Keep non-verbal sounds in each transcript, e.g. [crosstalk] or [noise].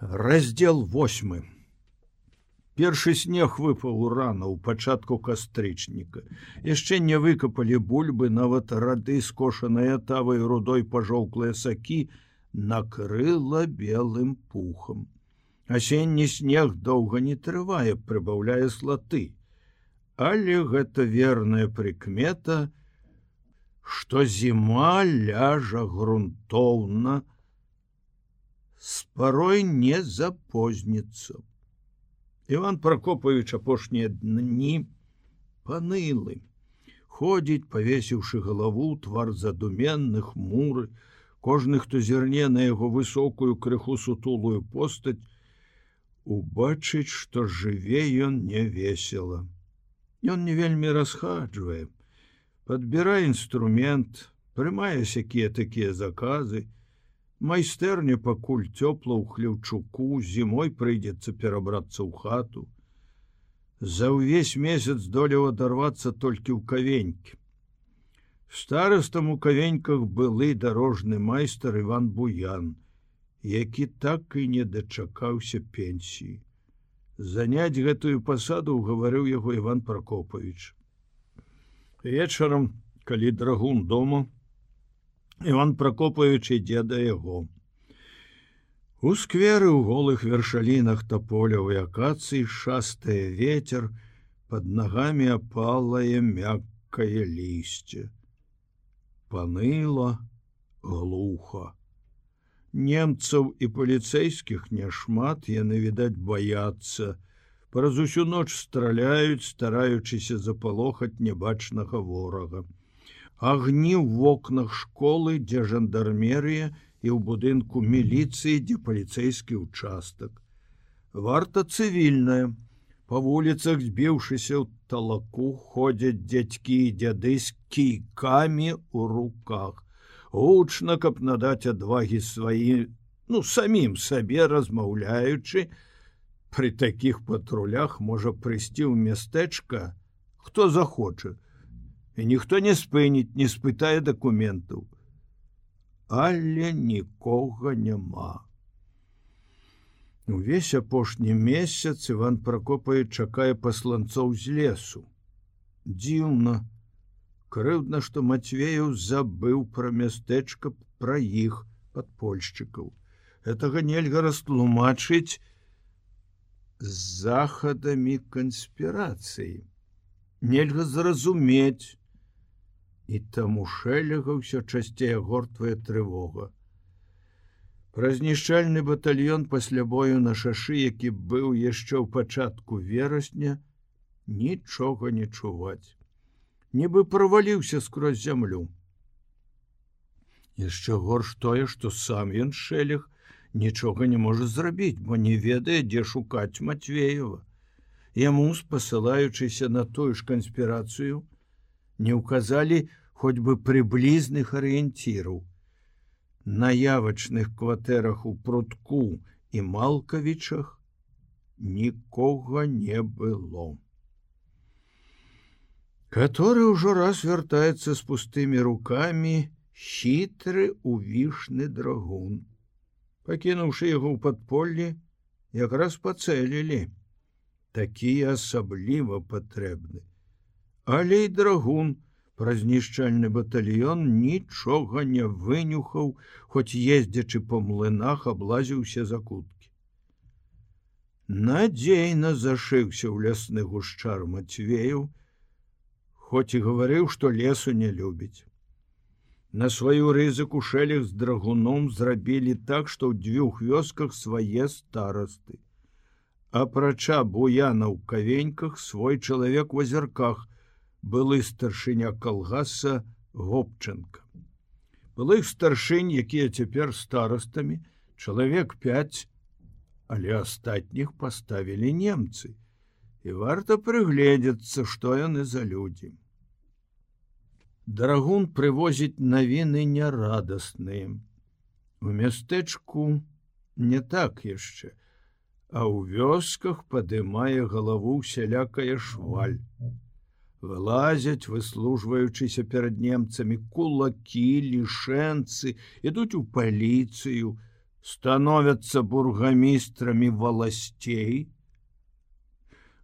раздел 8 першы снег выпаў рана ў пачатку кастрычніка. Яшчэ не выкапалі бульбы нават рады скошаныя тавай рудой пажоўклыя сакі накрыла белым пухам. Асенні снег доўга не трывае прыбаўляе слаты. Але гэта верная прыкмета што зіма ляжа грунтоўна на с порой не запозніцца. Іван Пракопавіч апошнія дні панылы, ходзіць, павесіўшы галаву твар задуменных муры, кожны, хто зірне на яго высокую крыху сутулую постаць, убачыць, што жыве ён не весела. Ён не вельмі расхаджвае, подбірае інструмент, прымае сякія такія заказы, майстэрня пакуль цёпла ў хлеўчуку зімой прыйдзецца перабрацца ў хату. За ўвесь месяц долеў адарвацца толькі ў кавенькі. Старостам у кавеньках былы дарожны майстар иван буян які так і не дачакаўся пенсіі. Заняць гэтую пасаду гаварыў яго иван прокопавіч вечарам калі драгун дома Іван Пракопавіч ідзе да яго. У скверы ў голых вершалінах таполявай акацыі шастае ветер, под нагамі апалае мяккае лісце. Паныла глуха. Немцаў і паліцэйскіх няшмат яны відаць баяцца. Праз усю ноч страляюць, стараючыся запалохаць небачнага ворага агні ў вокнах школы, дзе жандармерыя і ў будынку міліцыі, дзе паліцэйскі участак. Варта цывільная. Па вуліцах, збіўшыся ў талаку, ходзяць дзядзькі і дзяды з кійкамі ў руках. Гучна, каб надаць адвагі сваі, ну самім сабе размаўляючы, Пры такіх патрулях можа прыйсці ў мястэчка, хто захоча, і ніхто не спыніць не спытае дакументаў але нікога няма увесь апошні месяц иван прокопае чакае пасланцоў з лесу. Дзіўна крыўдна што мацвеяў забыў пра мястэчка пра іх падпольшчыкаў. Гэтага нельга растлумачыць з захадамі канспірацыі. Нельга зразумець і таму шэлега ўсё часцей гортвая трывога. Пра знішчальны батальён пасля бою на шашы, які быў яшчэ ў пачатку верасня, нічога не чуваць. Нібы праваліўся скрозь зямлю. Яшчэ горш тое, што сам ён шэлег нічога не можа зрабіць, бо не ведае, дзе шукаць Матвеева. Яму спасылаючыся на тую ж канспірацыю, не ўказалі хоць бы прыблізных арыенціраў. На явачных кватэрах у прутку і малкавічах нікога не было. Каторы ўжо раз вяртаецца з пустымі рукамі хітры увішны драгун. Пакінуўшы яго ў падполлі, якраз пацэлілі, такія асабліва патрэбны але і драгун пра знішчальны батальён нічога не вынюхаў, хоць ездзячы па млынах аблазіўся за куткі. Надзейна зашыўся ў лясны гушчар мацвею, хоць і гаварыў, што лесу не любіць. На сваю рызыку шэлях з драгуном зрабілі так, што ў дзвюх вёсках свае старасты. Апрача буяна ў кавеньках свой чалавек у азерках, былы старшыня калгаса гопчынка. Былых старшынь якія цяпер старостамі чалавек 5 але астатніх паставілі немцы. І варта прыгледзецца што яны за людзі. Драгун прывозіць навіны нярадасныя. У мястэчку не так яшчэ а ў вёсках падымае галаву сялякая шваль вылазяць выслужваючыся перад немцамі кулакі лішэнцы ідуць у паліцыю становятся бургамістрамі валасцей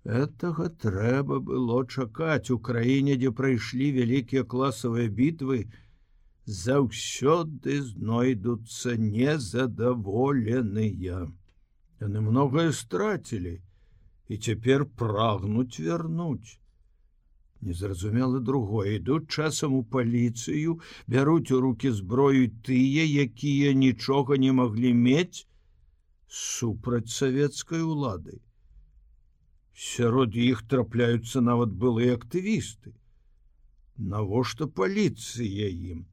этого трэба было чакаць у краіне дзе прайшлі вялікія класавыя бітвы заўсёды знойдуцца незадаволеныя яны многое страцілі і цяпер прагнуць вярнуць незразумела другое ідуць часам у паліцыю бяруць у руки зброю тыя якія нічога не маглі мець супраць савецкай улады. Сярод іх трапляюцца нават былыя актывісты. Навошта паліцыя ім?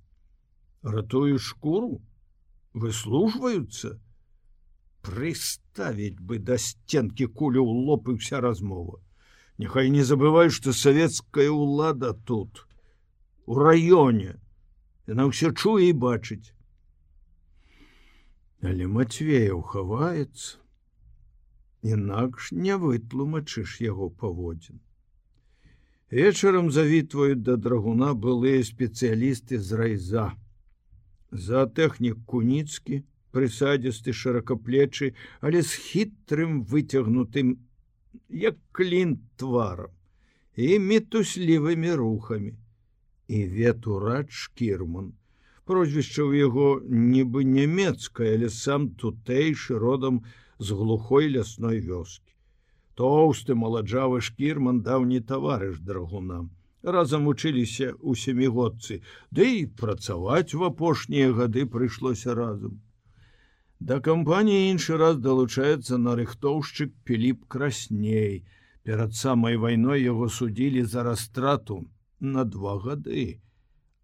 Ратую шкуру? Выслужваюцца? Прыставіць бы да сценкі кулю ў лоб і вся размова Няхай не забывай, што савецкая ўлада тут у раёне яна ўсё чуе і бачыць. Але Матвеяў хаваецца, інакш не вытлумачыш яго паводзін. Вечарам завітваюць да драгуна былыя спецыялісты з райза. За тэхнік куніцкі, прысадзісты шыракаплечы, але з хітрым выцягнутым як клін тварам і мітуслівымі рухамі. І ветурач кірман прозвішча ў яго нібы нямецкая але сам тутэйшы родам з глухой лясной вёскі. Тоўсты маладжавы шкірман даўні таварыш драгунам разам вучыліся ў сямігодцы ды і працаваць у апошнія гады прыйшлося разам Да кампаніі іншы раз далучаецца нарыхтоўшчык Піліп красней. Перад самай вайной яго судзілі за растрату на два гады,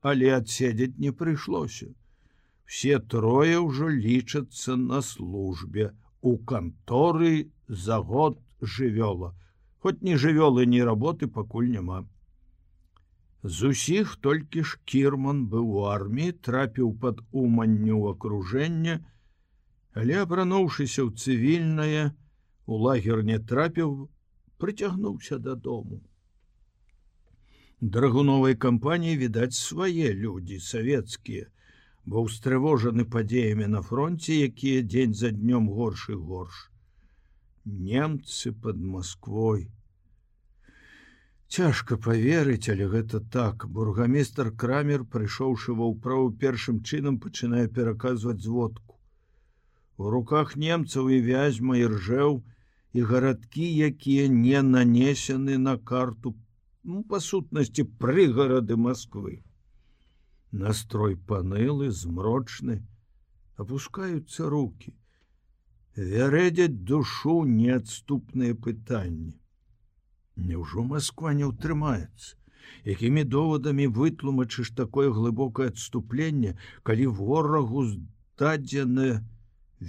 але адседзець не прыйшлося. Все трое ўжо лічацца на службе у канторы за год жывёла, хоць ні жывёлы, ні работы пакуль няма. З усіх толькі ж кірман быў у арміі, трапіў пад уманню акружэння, але абрануўшыся ў цывільнае у лагер не трапіў прыцягнуўся дадому. Драгуновай кампаніі відаць свае людзі савецкія. Бо ўстрывожаны падзеямі на фронте якія дзень за днём горш і горш. Немцы под москвой цяжка поверыць але гэта так. Бургамістр крамер прыйшоўшы ва ўправу першым чынам пачынае пераказваць зводку У руках немцаў і вязьма і ржэў і гарадкі, якія не нанесены на карту ну, па сутнасці прыгарады Москвы. Настрой панылы змрочны, опускаюцца руки. Вярэдзяць душу неадступныя пытанні. Няўжо Москва не ўтрымаецца? Якімі довадамі вытлумачыш такое глыбокае адступленне, калі ворагу здадзенае,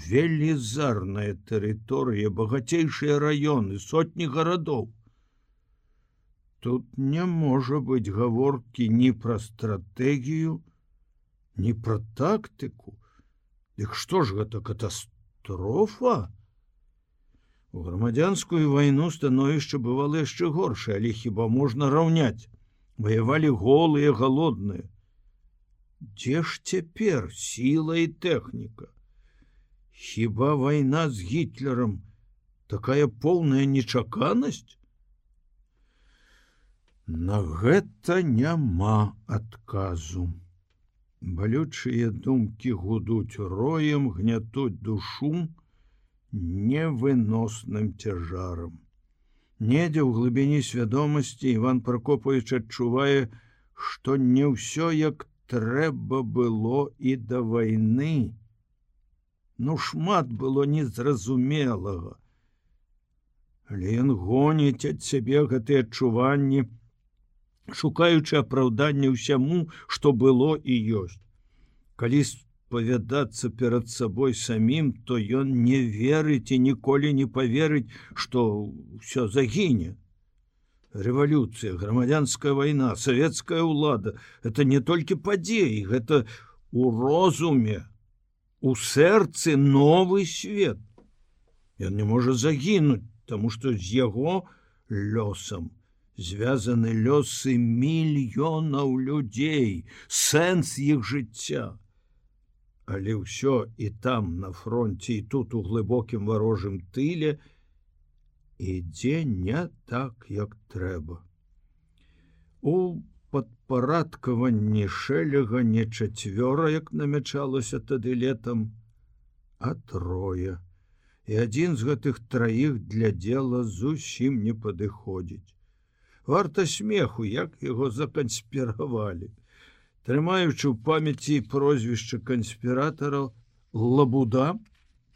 велізарная тэрыторыя багацейшыя раёны сотні гарадоў. Тут не можа быць гаворкі ні пра стратэгію ні пра тактыку. Дык што ж гэта катастрофа? У грамадзянскую вайну становішча бывало яшчэ горшае але хіба можна раўняць? Ваявалі голыя галодныя. Дзе ж цяпер сіла і тэхніка Хіба вайна з гітлером такая поўная нечаканасць? На гэта няма адказу. Балючыя думкі гудуць роем, гнятуць душу невыносным цяжарам. Недзе ў глыбіні свядомасці Іван Пракопавіч адчувае, што не ўсё як трэба было і да вайны, ну шмат было незразумелага. Але ён гоніць ад сябе гэтыя адчуванні, шукаючы апраўданне ўсяму, што было і ёсць. Калі спавядацца перад сабой самім, то ён не верыць і ніколі не поверыць, што ўсё загіне. Рэвалюцыя, грамадзянская вайна, савецкая ўлада это не толькі падзеі, гэта у розуме, у сэрцы новы свет. Ён не можа загінуць, таму што з яго лёсам звязаны лёсы мільёнаў людзей, сэнс іх жыцця. Але ўсё і там на фронте і тут у глыбокім варожым тыле ідзе не так, як трэба. У падпарадкаванні шэлега не чацвёра, як намячалася тады летом, а трое. І адзін з гэтых траіх для дзела зусім не падыходзіць. Варта смеху, як яго заканспіравалі. Трымаючы ў памяці прозвішча канспіратараў лабуда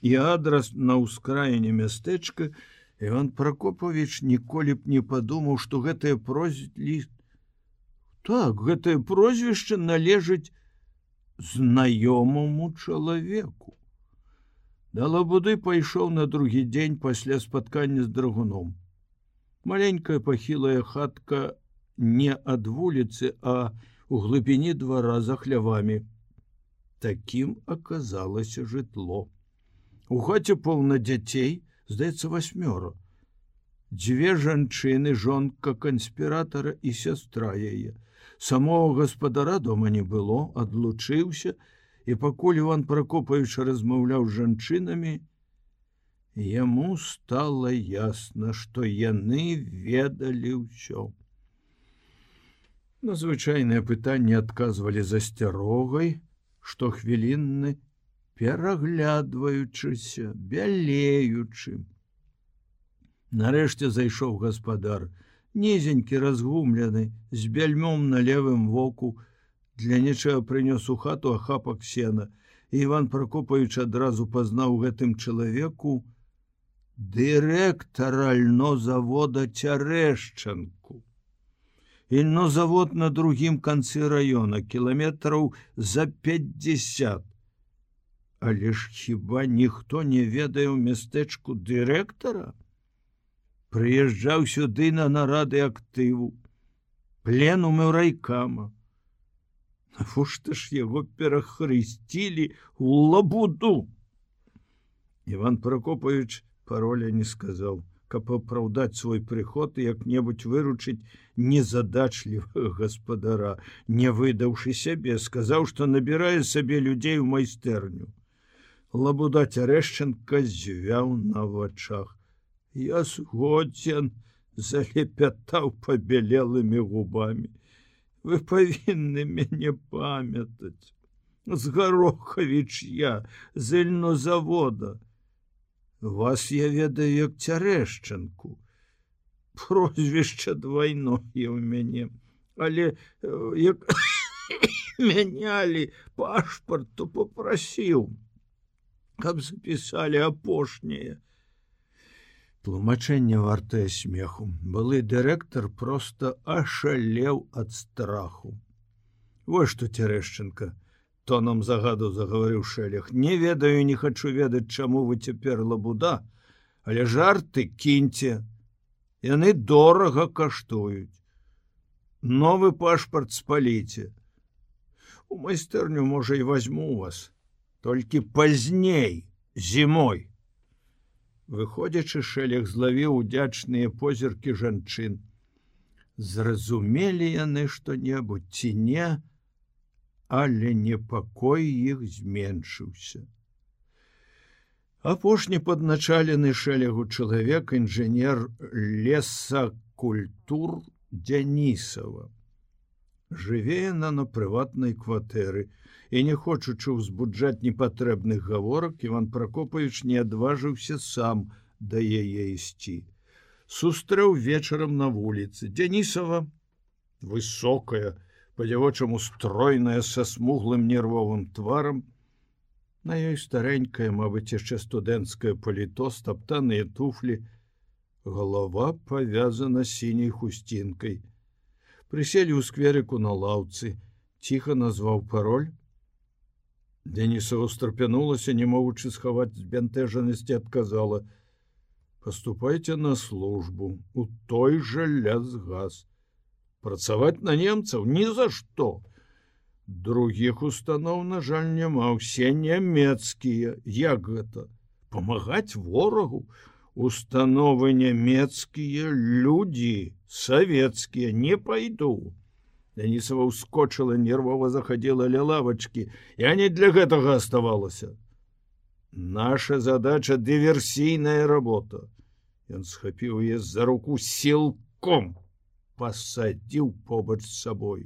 і адрас на ўскраіне мястэчка, Іван Пракопович ніколі б не падумаў, што гэтае прозлі так гэтае прозвішча належыць знаёмаму чалавеку. Да лабуды пайшоў на другі дзень пасля спаткання з драгуном. Маленькая пахілая хатка не ад вуліцы, а у глыбіні двара за хлявамі. Такім аказалася жытло. У хаце поўна дзяцей, здаецца васьмёра. Дзве жанчыны, жонка канспіратара і сястра яе. Самого гаспадара дома не было, адлучыўся, і пакуль Іван Пракопавіч размаўляў з жанчынамі, яму стало ясна, што яны ведалі ўсё. На звычайнае пытанне адказвалі засцярогай, што хвілінны, пераглядваючыся, бялеючы. Нарэшце зайшоў гаспадар, нізенькі разгумлены, з бяльмом на левым воку, для нечага прынёс у хату ахапак сена. Іван прокопавіч адразу пазнаў гэтым чалавеку дырэктара льнозавода цярэшчанку. Ільнозавод на другім канцы раёна кіламетраў за 50 Але ж хіба ніхто не ведае ў мястэчку дырэктара прыязджаў сюды на нарады актыву пленумы райкама Навошта ж яго перахрысцілі у лабуду. Іван Прокопавіч пароля не сказаў, каб апраўдаць свой прыход і як-небудзь выручыць незадачлівага гаспадара, не выдаўшы сябе, сказаў, што набірае сабе людзей у майстэрню. Лабуда цярэшчанка звяў на вачах. Я згодзен залепятаў пабелелымі губамі. Вы павінны мяне памятаць. З гарохавіч я зыльно завода вас я ведаю як цярэшчанку прозвішча двойное у мяне. Але як [coughs] мянялі пашпарт то попрасіў каб запісалі апошняе тлумачэнне вартае смеху. Былы дырэктар просто ашалеў ад страху. Вось што цярэшчынка тоном загаду загаварыў шэлях не ведаю не хачу ведаць чаму вы цяпер лабуда але жарты кіньце. Яны дорага каштуюць. Новы пашпарт спаліце. У майстэрню можа і возьму вас. Толькі пазней зімой выходзячы шэлях злавіў удзячныя позіркі жанчын. Зразумелі яны што-небудзь ці не але непакой іх зменшыўся. Апошні падначалены шэлягу чалавек інжынер леса культур дзянісава. Жыве на на прыватнай кватэры і не хочучы ўзбуджаць непатрэбных гаворак Іван Пракопавіч не адважыўся сам да яе ісці. Сустрэў вечарам на вуліцы Дзянісава высокая, па-дзявочаму стройная са смуглым нервовым тварам. На ёй старэнькая, мабыць, яшчэ студэнцкае паліто, стаптаныя туфлі, Галава павязана сіняй хусцінкай. Прыселі ў скверыку на лаўцы, ціха назваў пароль, Денісова страпянулася, не могучы схаваць збянтэжанасці адказала: Паступайце на службу. У той жа ляз газ. Працаваць на немцаў ні за што. Другіх устаноў, на жаль, няма ўсе нямецкія, як гэта памагаць ворагу, установы нямецкія людзі савецкія не пайду. Данісова ўскочыла нервова захадзіла ля лавачкі я не для гэтага оставалася наша задача дыверсійная работа. Ён схапіў яе за руку сілком пасадзіў побач з сабой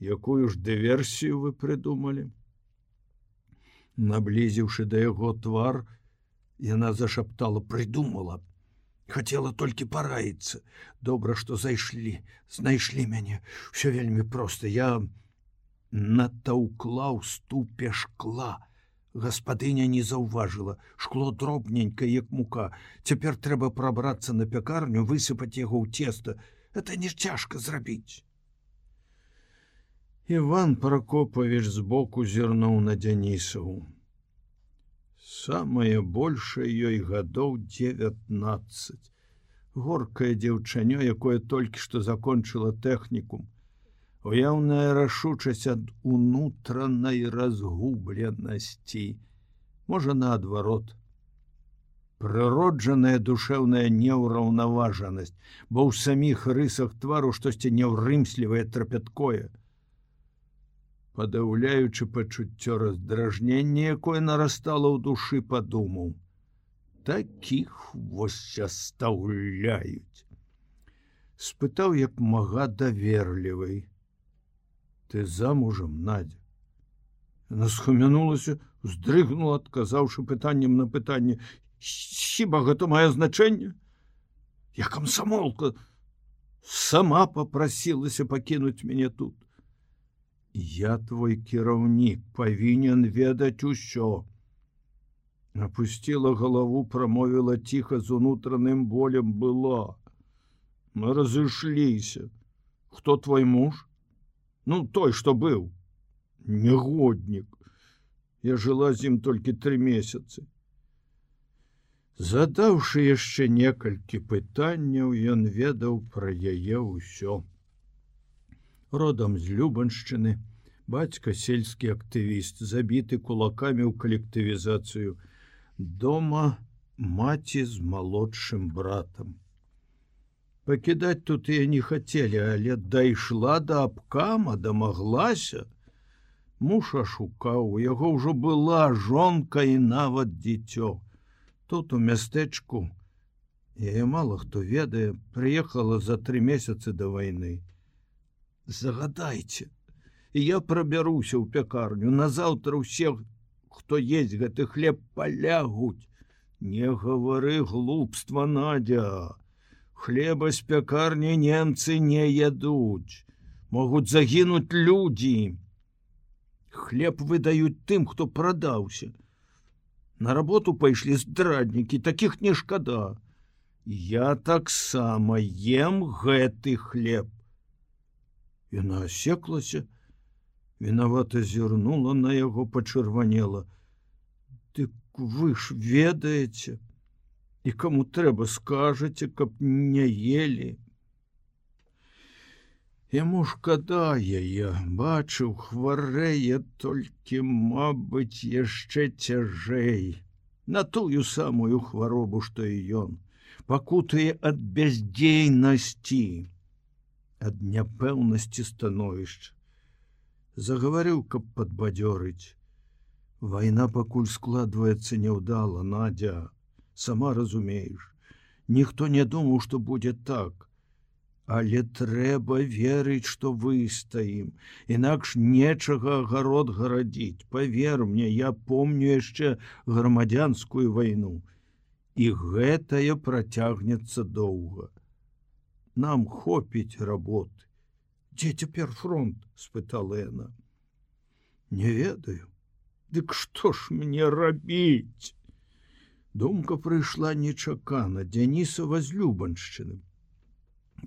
якую ж дыверсію вы прыдумалі наблізіўшы да яго твар яна зашаптала прыдумала хотела толькі параіцца добра что зайшлі знайшлі мяне все вельмі проста я натаўкла ў ступе шкла. Гаспадыня не заўважыла шкло дробненька як мука. Цяпер трэба прабрацца на пякарню высыпаць яго ў цеста это не цяжка зрабіць Іван прокопавіч збоку зірнуў на дзянісаву самае большее ёй гадоў 19 горкае дзяўчанё якое толькі што закончыла тэхнікум. Уяўная рашучасць ад унутранай разгубленасці. Можа наадварот. Прыроджаная душэўная неўраўнаважанасць бо ў саміх рысах твару штосьці няўрымслівае трапяткое падаўляючы пачуццё раздражнення, якое нарастало ў душы падумаў. Такіх восьстаўляюць. Спытаў як мага даверлівай. Ты замужам надзя. Яна схамянулася, уздрыгнула, адказаўшы пытаннем на пытанне: хіба гэта мае значэнне? Я камсамолка сама попрасілася пакінуць мяне тут я твой кіраўнік павінен ведаць усё опусціла галаву прамовіла ціха з унутраным болем была мы разышліся хто твой муж? Ну той что быў негоднік я жыла з ім толькі тры месяцы задаўшы яшчэ некалькі пытанняў ён ведаў пра яе ўсё родам з любаншчыны. Бацька сельскі актывіст забіты кулакамі ў калектывізацыю. Дома маці з малодшым братам. Пакідаць тут я не хацелі але дайшла да абкама дамаглася. Муша шукаў у яго ўжо была жонка і нават дзіцё. Тут у мястэчку яе мало хто ведае прыехала за тры месяцы да вайны загадайце. І я прабяруся ў пякарню. Назаўтра ўсе хто есть гэты хлеб палягуць. Не гавары глупства надя. Хлеба з пякарні немцы не ядуць. Могуць загінуць людзі. Хлеб выдаюць тым хто прадаўся. На работу пайшлі здраднікі таких не шкада. Я таксама ем гэты хлеб Яна асеклася, вінавата зірнула на яго пачырванела. Дык вы ж ведаеце, і каму трэба скажаце, каб не ели. Яму шкада яе, бачыў, хварэе толькі, мабыць, яшчэ цяжэй, на тую самую хваробу, што і ён, пакутае ад бяздзейнасці ад няпэўнасці становішча. Загаварыў, каб падбадзёрыць. Вайна пакуль складваецца няўдала, надзя, сама разумееш. Ніхто не думаў, што будзе так. Але трэба верыць, што выстаім, інакш нечага агарод гарадзіць. Павер мне, я помню яшчэ грамадзянскую вайну. І гэтае працягнецца доўга нам хопіць работы дзе цяпер фронт спытала яна не ведаю дык што ж мне рабіць думка прыйшла нечакана дзянісава з любаншчыным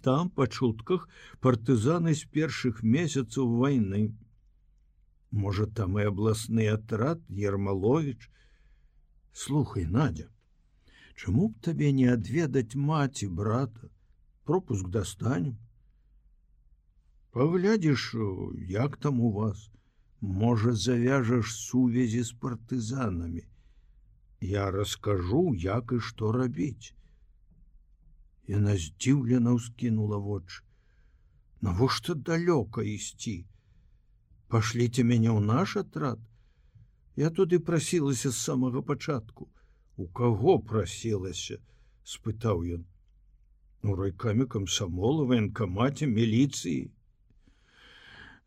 там па чутках партызаны з першых месяцаў войны можа там і абласны атрад ермалович слухай надя чаму б табе не адведаць маці брата Пропуск достанем. Поглядишь як там у вас. Можа завяжаш сувязі с партызанами я расскажу як і что рабіць яна здзіўлена ўскінула вочы навошта далёка ісці пашліце мяне ў наш атрад я туды прасілася з самага пачатку у каго прасілася спытаў ён у райкамі камсамола ваенкамаце міліцыі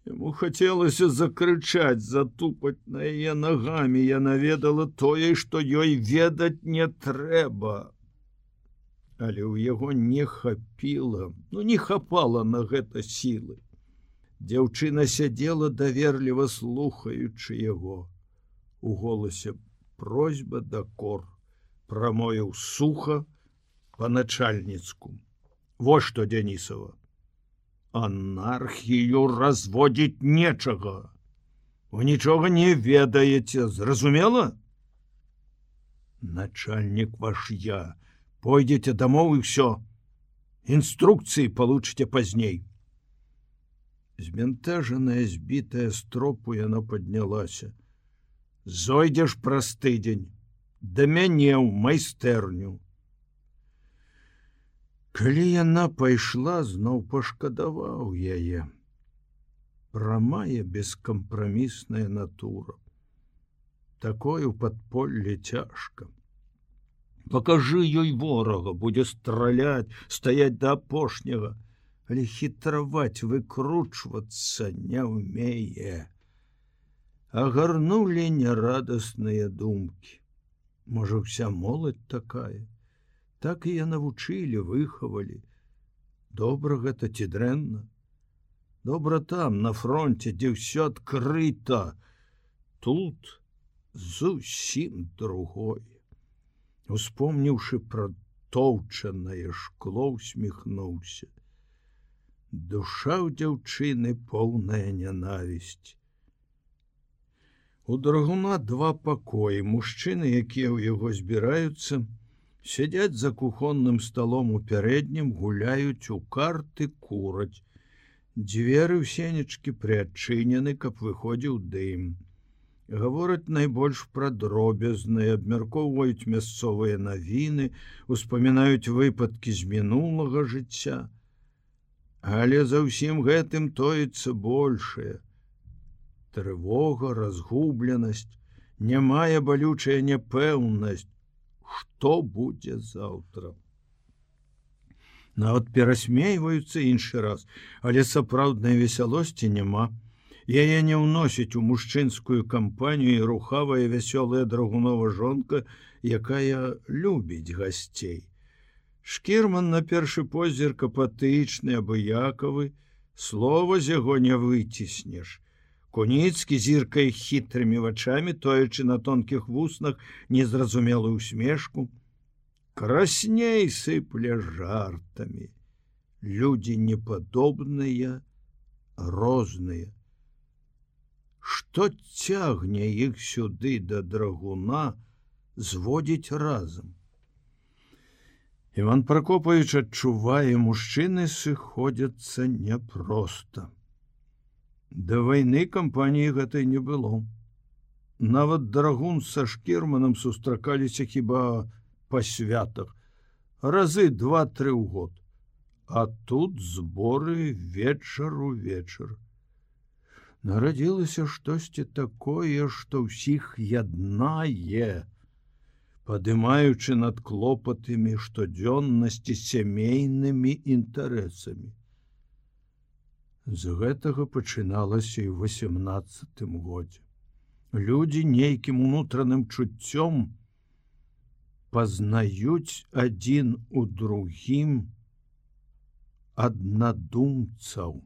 Яму хацелася закрычаць, затупаць на яе нагамі, я наведала тое, што ёй ведаць не трэба. Але ў яго не хапіла, ну не хапала на гэта сілы. Дзяўчына сядзела даверліва слухаючы яго. У голасе просьба да кор, прамоіў суха па начальніцку. Во што Дзянісова анархію разводзіць нечага вы нічога не ведаеце зразумела начальнік ваш я. Пойдзеце дамоў і все інструкцыі получыце пазней змянтажаная збітая стропу яна паднялася зойдзеш праз тыдзень да мяне ў майстэрню Калі яна пайшла зноў пашкадаваў яе. Прамая бескампрамісная натура. Такое падполле цяжка. Покажы ёй ворага будзе страляць стаять да апошняга але хітраваць выкручвацца не ўмее. Агарнули нерадасныя думкі. Можа вся моладзь такая так і я навучылі выхавалі. Добра гэта ці дрэнна? Добра там на фронте дзе ўсё адкрыта тут зусім другое. Успомніўшы пра тоўчанае шкло усміхнуўся. Душа ў дзяўчыны поўная нянавісць. У драгуна два пакоі мужчыны якія ў яго збіраюцца сядзяць за кухонным сталом у пярэднім гуляюць у карты кураць. Дзверы ў сенечкі прыадчынены каб выходзіў дым. Гавораць найбольш пра дробязныя абмяркоўваюць мясцовыя навіны успамінаюць выпадкі з мінулага жыцця. Але за ўсім гэтым тоіцца большее трывога разгубленасць не мае балючая няпэўнасць что будзе заўтра нават перасмейваюцца іншы раз але сапраўднай весялосці няма яе не ўносіць у мужчынскую кампанію і рухавая вясёлая драгунова жонка якая любіць гасцей шкірман на першы позірк апатычны абыякавы слова з яго не выціснеш Куніцкі зіркай хітрымі вачами, тоючы на тонкіх вуснах незразумелую усмешку, красней сыпля жартамі. Людзі непадобныя, розныя. Што цягне іх сюды да драгуна зводзіць разам. Іван Пракопавіч адчувае мужчыны сыходзяцца няпроста. Да вайны кампаніі гэтай не было. Нават драгун са шкерманам сустракаліся хіба па святах, разы два-тры ў год. А тут зборы вечар у вечар. Нарадзілася штосьці такое, што ўсіх яднае, падымаючы над клопатымі штодзённасці сямейнымі інтарэсамі. З гэтага пачыналася і ў восемнадцатым годзе. Людзі нейкім унутраным чуццём пазнаюць адзін у другім аднадумцаў.